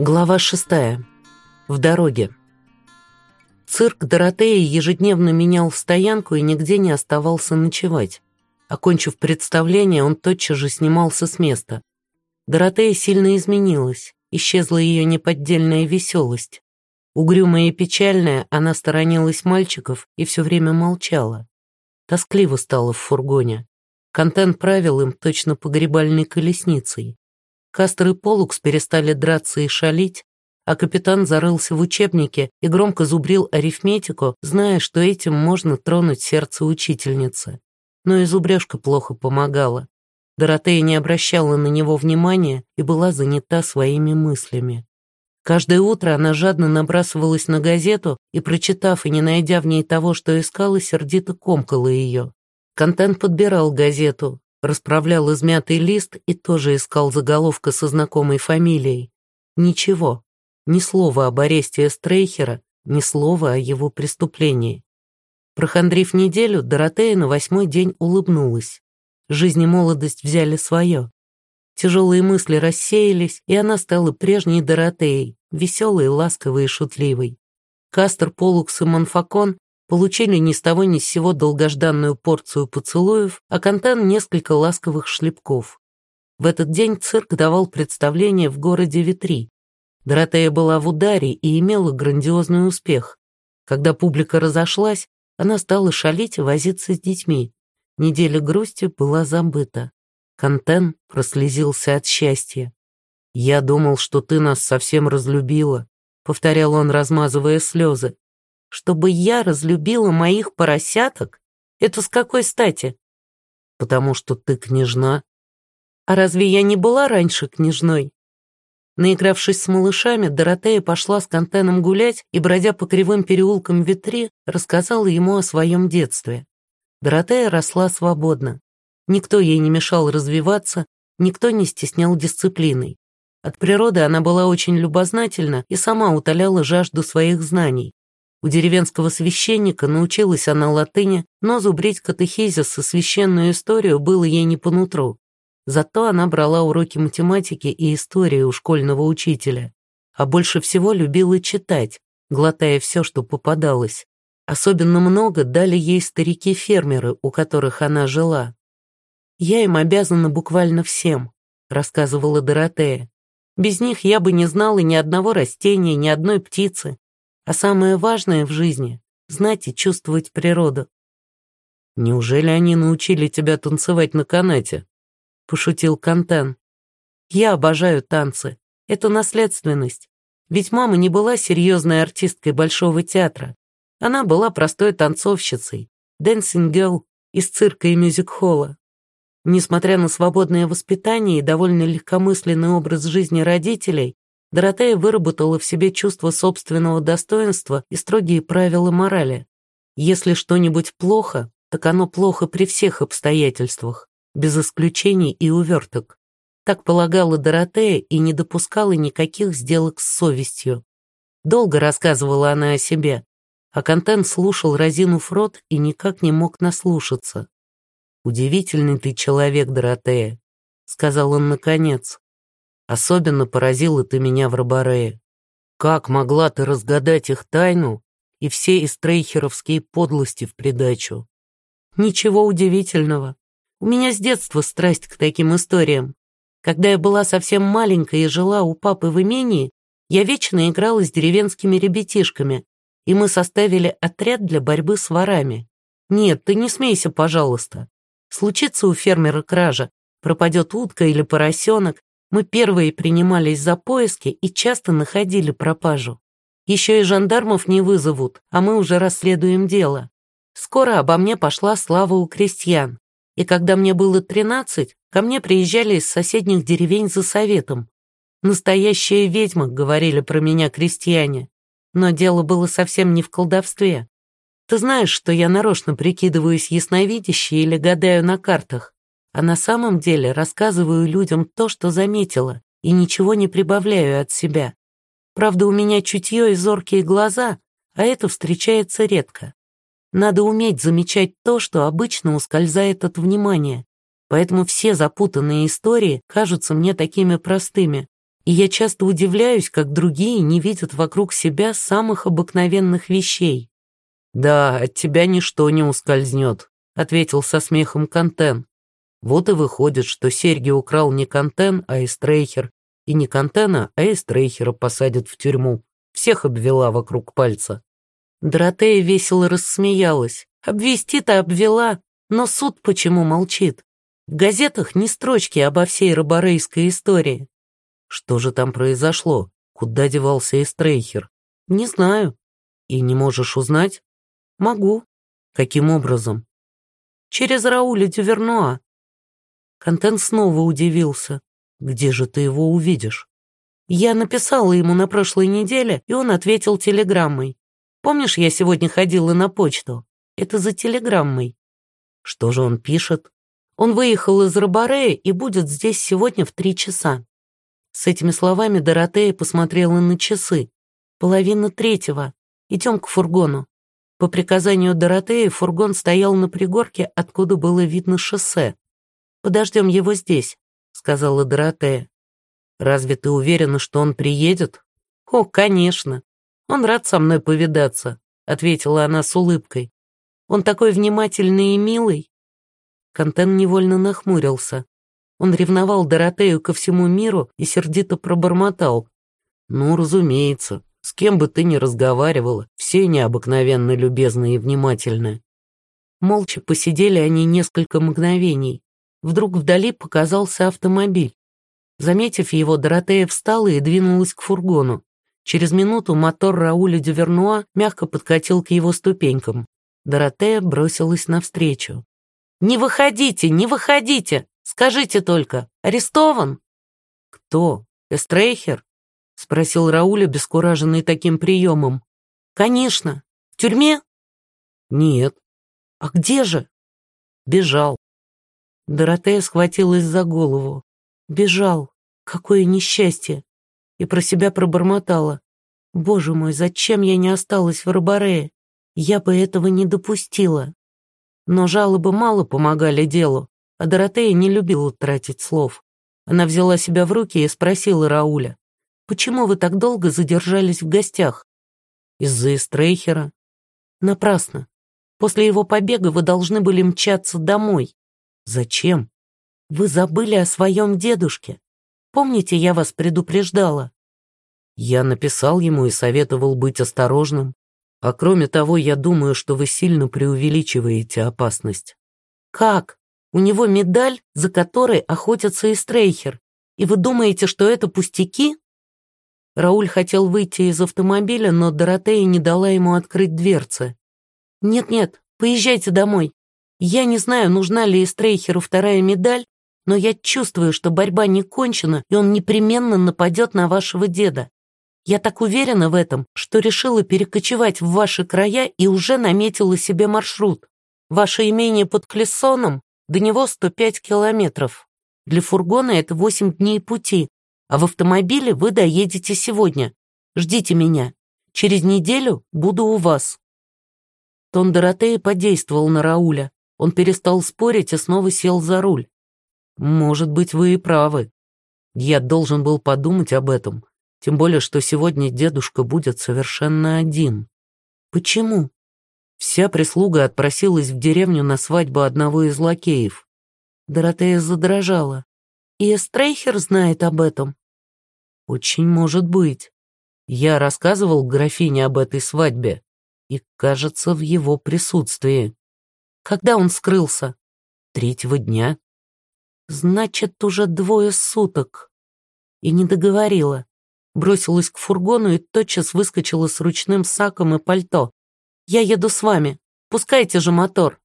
Глава шестая. В дороге. Цирк Доротея ежедневно менял стоянку и нигде не оставался ночевать. Окончив представление, он тотчас же снимался с места. Доротея сильно изменилась, исчезла ее неподдельная веселость. Угрюмая и печальная, она сторонилась мальчиков и все время молчала. Тоскливо стало в фургоне. Контент правил им точно погребальной колесницей. Кастер и Полукс перестали драться и шалить, а капитан зарылся в учебнике и громко зубрил арифметику, зная, что этим можно тронуть сердце учительницы. Но и зубрежка плохо помогала. Доротея не обращала на него внимания и была занята своими мыслями. Каждое утро она жадно набрасывалась на газету и, прочитав и не найдя в ней того, что искала, сердито комкала ее. Контент подбирал газету, Расправлял измятый лист и тоже искал заголовка со знакомой фамилией. Ничего, ни слова об аресте Стрейхера, ни слова о его преступлении. Прохандрив неделю, Доротея на восьмой день улыбнулась. Жизнь и молодость взяли свое. Тяжелые мысли рассеялись, и она стала прежней Доротеей, веселой, ласковой и шутливой. Кастер, Полукс и Монфакон получили ни с того ни с сего долгожданную порцию поцелуев, а Кантан — несколько ласковых шлепков. В этот день цирк давал представление в городе Витри. Доротея была в ударе и имела грандиозный успех. Когда публика разошлась, она стала шалить и возиться с детьми. Неделя грусти была забыта. Кантен прослезился от счастья. «Я думал, что ты нас совсем разлюбила», — повторял он, размазывая слезы. Чтобы я разлюбила моих поросяток? Это с какой стати? Потому что ты княжна. А разве я не была раньше княжной? Наигравшись с малышами, Доротея пошла с Кантеном гулять и, бродя по кривым переулкам Витри, рассказала ему о своем детстве. Доротея росла свободно. Никто ей не мешал развиваться, никто не стеснял дисциплиной. От природы она была очень любознательна и сама утоляла жажду своих знаний. У деревенского священника научилась она латыни, но зубрить катехизис и священную историю было ей не по нутру. Зато она брала уроки математики и истории у школьного учителя. А больше всего любила читать, глотая все, что попадалось. Особенно много дали ей старики-фермеры, у которых она жила. «Я им обязана буквально всем», — рассказывала Доротея. «Без них я бы не знала ни одного растения, ни одной птицы, а самое важное в жизни — знать и чувствовать природу. «Неужели они научили тебя танцевать на канате?» — пошутил Кантен. «Я обожаю танцы. Это наследственность. Ведь мама не была серьезной артисткой Большого театра. Она была простой танцовщицей, girl из цирка и мюзик-холла. Несмотря на свободное воспитание и довольно легкомысленный образ жизни родителей, Доротея выработала в себе чувство собственного достоинства и строгие правила морали. Если что-нибудь плохо, так оно плохо при всех обстоятельствах, без исключений и уверток. Так полагала Доротея и не допускала никаких сделок с совестью. Долго рассказывала она о себе, а Контент слушал, разинув рот, и никак не мог наслушаться. «Удивительный ты человек, Доротея», — сказал он наконец. Особенно поразила ты меня в Робарее. Как могла ты разгадать их тайну и все истрейхеровские подлости в придачу? Ничего удивительного. У меня с детства страсть к таким историям. Когда я была совсем маленькая и жила у папы в имении, я вечно играла с деревенскими ребятишками, и мы составили отряд для борьбы с ворами. Нет, ты не смейся, пожалуйста. Случится у фермера кража, пропадет утка или поросенок, мы первые принимались за поиски и часто находили пропажу. Еще и жандармов не вызовут, а мы уже расследуем дело. Скоро обо мне пошла слава у крестьян. И когда мне было тринадцать, ко мне приезжали из соседних деревень за советом. «Настоящая ведьма», — говорили про меня крестьяне. Но дело было совсем не в колдовстве. Ты знаешь, что я нарочно прикидываюсь ясновидящей или гадаю на картах а на самом деле рассказываю людям то, что заметила, и ничего не прибавляю от себя. Правда, у меня чутье и зоркие глаза, а это встречается редко. Надо уметь замечать то, что обычно ускользает от внимания. Поэтому все запутанные истории кажутся мне такими простыми. И я часто удивляюсь, как другие не видят вокруг себя самых обыкновенных вещей. «Да, от тебя ничто не ускользнет», — ответил со смехом Контен. Вот и выходит, что серьги украл не Контен, а Эстрейхер, и не Контена, а Эстрейхера посадят в тюрьму. Всех обвела вокруг пальца. Доротея весело рассмеялась. Обвести-то обвела, но суд почему молчит? В газетах ни строчки обо всей роборейской истории. Что же там произошло? Куда девался Эстрейхер? Не знаю. И не можешь узнать? Могу. Каким образом? Через Рауля Дювернуа. Контент снова удивился. Где же ты его увидишь? Я написала ему на прошлой неделе, и он ответил телеграммой. Помнишь, я сегодня ходила на почту? Это за телеграммой. Что же он пишет? Он выехал из Робарея и будет здесь сегодня в три часа. С этими словами Доротея посмотрела на часы. Половина третьего. Идем к фургону. По приказанию Доротеи фургон стоял на пригорке, откуда было видно шоссе. «Подождем его здесь», — сказала Доротея. «Разве ты уверена, что он приедет?» «О, конечно. Он рад со мной повидаться», — ответила она с улыбкой. «Он такой внимательный и милый». Контен невольно нахмурился. Он ревновал Доротею ко всему миру и сердито пробормотал. «Ну, разумеется, с кем бы ты ни разговаривала, все необыкновенно любезные и внимательные». Молча посидели они несколько мгновений. Вдруг вдали показался автомобиль. Заметив его, Доротея встала и двинулась к фургону. Через минуту мотор Рауля Дювернуа мягко подкатил к его ступенькам. Доротея бросилась навстречу. «Не выходите, не выходите! Скажите только, арестован?» «Кто? Эстрейхер?» — спросил Рауль, обескураженный таким приемом. «Конечно. В тюрьме?» «Нет». «А где же?» «Бежал». Доротея схватилась за голову. «Бежал. Какое несчастье!» И про себя пробормотала. «Боже мой, зачем я не осталась в Робарее? Я бы этого не допустила». Но жалобы мало помогали делу, а Доротея не любила тратить слов. Она взяла себя в руки и спросила Рауля, «Почему вы так долго задержались в гостях?» «Из-за Эстрейхера». «Напрасно. После его побега вы должны были мчаться домой». «Зачем?» «Вы забыли о своем дедушке. Помните, я вас предупреждала?» Я написал ему и советовал быть осторожным. А кроме того, я думаю, что вы сильно преувеличиваете опасность. Как? У него медаль, за которой охотится и Стрейхер. И вы думаете, что это пустяки? Рауль хотел выйти из автомобиля, но Доротея не дала ему открыть дверцы. «Нет-нет, поезжайте домой. Я не знаю, нужна ли Эстрейхеру вторая медаль, но я чувствую, что борьба не кончена, и он непременно нападет на вашего деда. Я так уверена в этом, что решила перекочевать в ваши края и уже наметила себе маршрут. Ваше имение под Клессоном, до него 105 километров. Для фургона это 8 дней пути, а в автомобиле вы доедете сегодня. Ждите меня. Через неделю буду у вас». Тон Доротеи подействовал на Рауля. Он перестал спорить и снова сел за руль. «Может быть, вы и правы. Я должен был подумать об этом. Тем более, что сегодня дедушка будет совершенно один. Почему? Вся прислуга отпросилась в деревню на свадьбу одного из лакеев. Доротея задрожала. И Эстрейхер знает об этом? Очень может быть. Я рассказывал графине об этой свадьбе, и, кажется, в его присутствии. Когда он скрылся? Третьего дня. Значит, уже двое суток. И не договорила бросилась к фургону и тотчас выскочила с ручным саком и пальто. «Я еду с вами. Пускайте же мотор».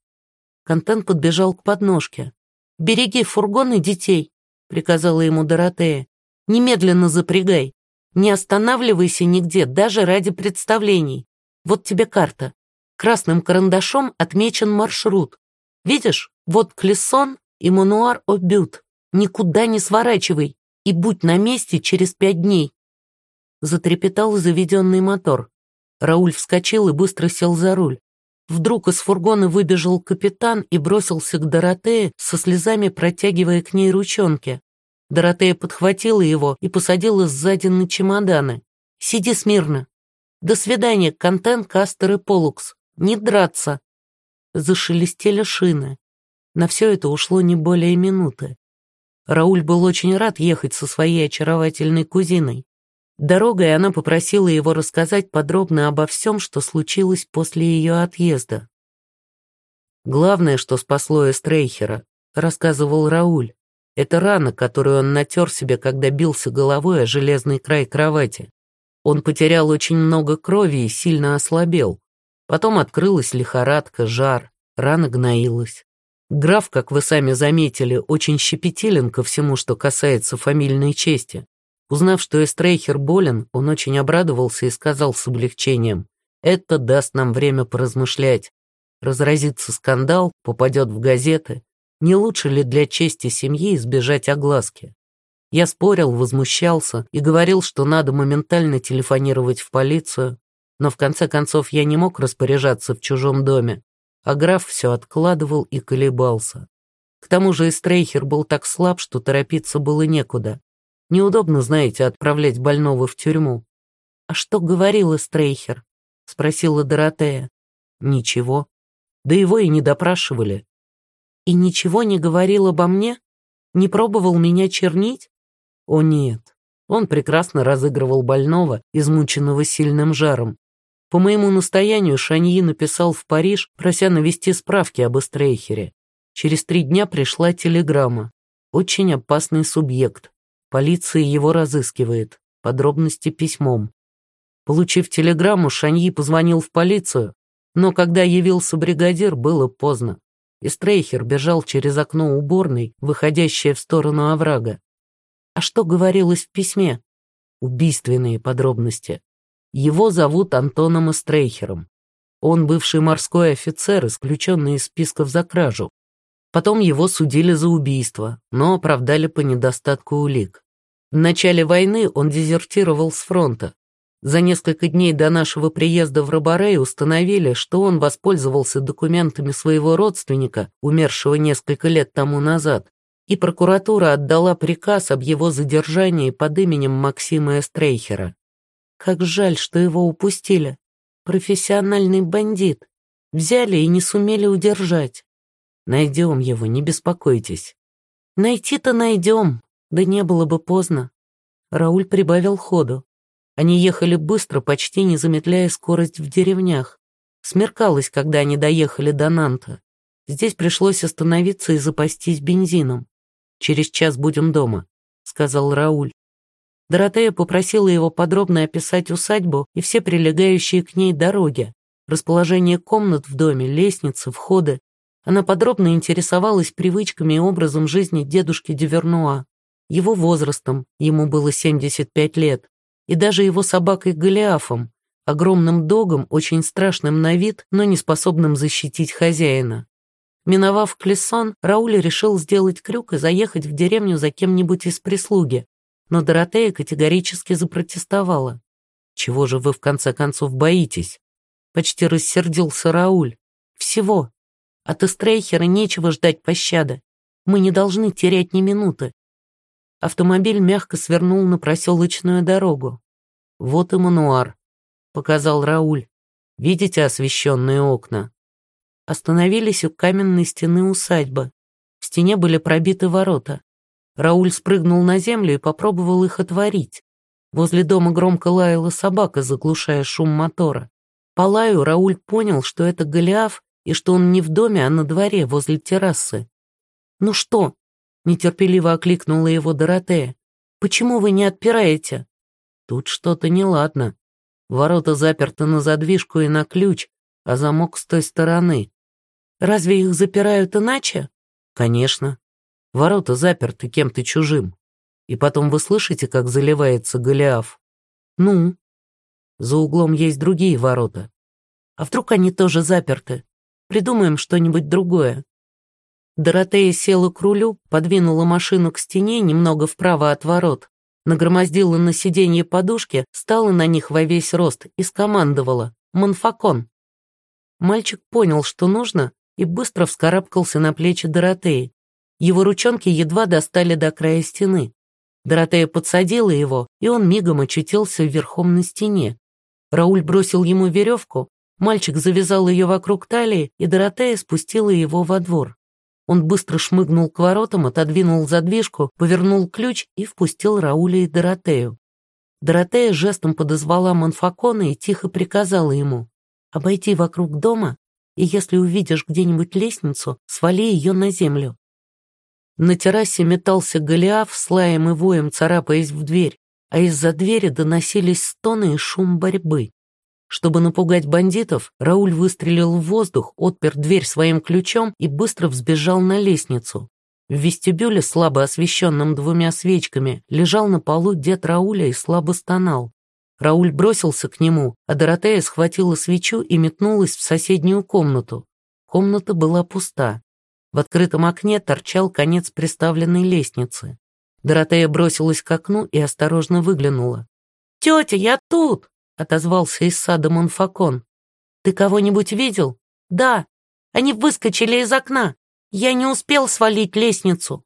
Контент подбежал к подножке. «Береги фургон и детей», — приказала ему Доротея. «Немедленно запрягай. Не останавливайся нигде, даже ради представлений. Вот тебе карта. Красным карандашом отмечен маршрут. Видишь, вот Клессон и Мануар-Обют. Никуда не сворачивай и будь на месте через пять дней. Затрепетал заведенный мотор. Рауль вскочил и быстро сел за руль. Вдруг из фургона выбежал капитан и бросился к Доротее, со слезами протягивая к ней ручонки. Доротея подхватила его и посадила сзади на чемоданы. «Сиди смирно. До свидания, Контент, Кастер и Полукс. Не драться!» Зашелестели шины. На все это ушло не более минуты. Рауль был очень рад ехать со своей очаровательной кузиной. Дорогой она попросила его рассказать подробно обо всем, что случилось после ее отъезда. «Главное, что спасло Эстрейхера», — рассказывал Рауль, — «это рана, которую он натер себе, когда бился головой о железный край кровати. Он потерял очень много крови и сильно ослабел. Потом открылась лихорадка, жар, рана гноилась. Граф, как вы сами заметили, очень щепетилен ко всему, что касается фамильной чести. Узнав, что Эстрейхер болен, он очень обрадовался и сказал с облегчением, «Это даст нам время поразмышлять. Разразится скандал, попадет в газеты. Не лучше ли для чести семьи избежать огласки?» Я спорил, возмущался и говорил, что надо моментально телефонировать в полицию, но в конце концов я не мог распоряжаться в чужом доме, а граф все откладывал и колебался. К тому же Эстрейхер был так слаб, что торопиться было некуда. Неудобно, знаете, отправлять больного в тюрьму. «А что говорил Эстрейхер?» — спросила Доротея. «Ничего. Да его и не допрашивали». «И ничего не говорил обо мне? Не пробовал меня чернить?» «О нет». Он прекрасно разыгрывал больного, измученного сильным жаром, по моему настоянию Шаньи написал в Париж, прося навести справки об Эстрейхере. Через три дня пришла телеграмма. Очень опасный субъект. Полиция его разыскивает. Подробности письмом. Получив телеграмму, Шаньи позвонил в полицию, но когда явился бригадир, было поздно. Эстрейхер бежал через окно уборной, выходящее в сторону оврага. А что говорилось в письме? Убийственные подробности. Его зовут Антоном Эстрейхером. Он бывший морской офицер, исключенный из списков за кражу. Потом его судили за убийство, но оправдали по недостатку улик. В начале войны он дезертировал с фронта. За несколько дней до нашего приезда в Робарей установили, что он воспользовался документами своего родственника, умершего несколько лет тому назад, и прокуратура отдала приказ об его задержании под именем Максима Эстрейхера. Как жаль, что его упустили. Профессиональный бандит. Взяли и не сумели удержать. Найдем его, не беспокойтесь. Найти-то найдем, да не было бы поздно. Рауль прибавил ходу. Они ехали быстро, почти не замедляя скорость в деревнях. Смеркалось, когда они доехали до Нанта. Здесь пришлось остановиться и запастись бензином. «Через час будем дома», — сказал Рауль. Доротея попросила его подробно описать усадьбу и все прилегающие к ней дороги, расположение комнат в доме, лестницы, входы. Она подробно интересовалась привычками и образом жизни дедушки Девернуа, его возрастом, ему было 75 лет, и даже его собакой Голиафом, огромным догом, очень страшным на вид, но не способным защитить хозяина. Миновав Клессон, Рауль решил сделать крюк и заехать в деревню за кем-нибудь из прислуги, но Доротея категорически запротестовала. «Чего же вы в конце концов боитесь?» Почти рассердился Рауль. «Всего. От Эстрейхера нечего ждать пощады. Мы не должны терять ни минуты». Автомобиль мягко свернул на проселочную дорогу. «Вот и мануар», — показал Рауль. «Видите освещенные окна?» Остановились у каменной стены усадьбы. В стене были пробиты ворота. Рауль спрыгнул на землю и попробовал их отворить. Возле дома громко лаяла собака, заглушая шум мотора. По лаю Рауль понял, что это Голиаф и что он не в доме, а на дворе, возле террасы. «Ну что?» — нетерпеливо окликнула его Доротея. «Почему вы не отпираете?» «Тут что-то неладно. Ворота заперты на задвижку и на ключ, а замок с той стороны». «Разве их запирают иначе?» «Конечно. Ворота заперты кем-то чужим. И потом вы слышите, как заливается Голиаф? Ну? За углом есть другие ворота. А вдруг они тоже заперты? Придумаем что-нибудь другое. Доротея села к рулю, подвинула машину к стене немного вправо от ворот, нагромоздила на сиденье подушки, стала на них во весь рост и скомандовала «Монфакон». Мальчик понял, что нужно, и быстро вскарабкался на плечи Доротеи. Его ручонки едва достали до края стены. Доротея подсадила его, и он мигом очутился верхом на стене. Рауль бросил ему веревку, мальчик завязал ее вокруг талии, и Доротея спустила его во двор. Он быстро шмыгнул к воротам, отодвинул задвижку, повернул ключ и впустил Рауля и Доротею. Доротея жестом подозвала Монфакона и тихо приказала ему обойти вокруг дома, и если увидишь где-нибудь лестницу, свали ее на землю. На террасе метался Голиаф с лаем и воем, царапаясь в дверь, а из-за двери доносились стоны и шум борьбы. Чтобы напугать бандитов, Рауль выстрелил в воздух, отпер дверь своим ключом и быстро взбежал на лестницу. В вестибюле, слабо освещенном двумя свечками, лежал на полу дед Рауля и слабо стонал. Рауль бросился к нему, а Доротея схватила свечу и метнулась в соседнюю комнату. Комната была пуста. В открытом окне торчал конец приставленной лестницы. Доротея бросилась к окну и осторожно выглянула. «Тетя, я тут!» — отозвался из сада Монфакон. «Ты кого-нибудь видел?» «Да. Они выскочили из окна. Я не успел свалить лестницу».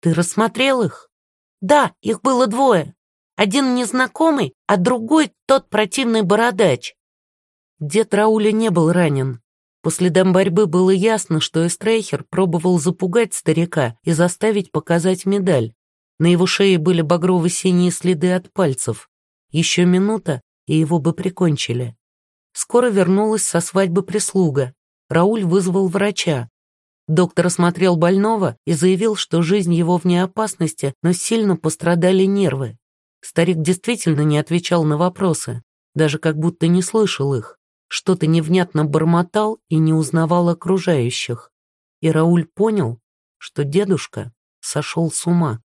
«Ты рассмотрел их?» «Да, их было двое. Один незнакомый, а другой тот противный бородач». Дед Рауля не был ранен. По следам борьбы было ясно, что Эстрейхер пробовал запугать старика и заставить показать медаль. На его шее были багрово-синие следы от пальцев. Еще минута, и его бы прикончили. Скоро вернулась со свадьбы прислуга. Рауль вызвал врача. Доктор осмотрел больного и заявил, что жизнь его вне опасности, но сильно пострадали нервы. Старик действительно не отвечал на вопросы, даже как будто не слышал их. Что-то невнятно бормотал и не узнавал окружающих. И Рауль понял, что дедушка сошел с ума.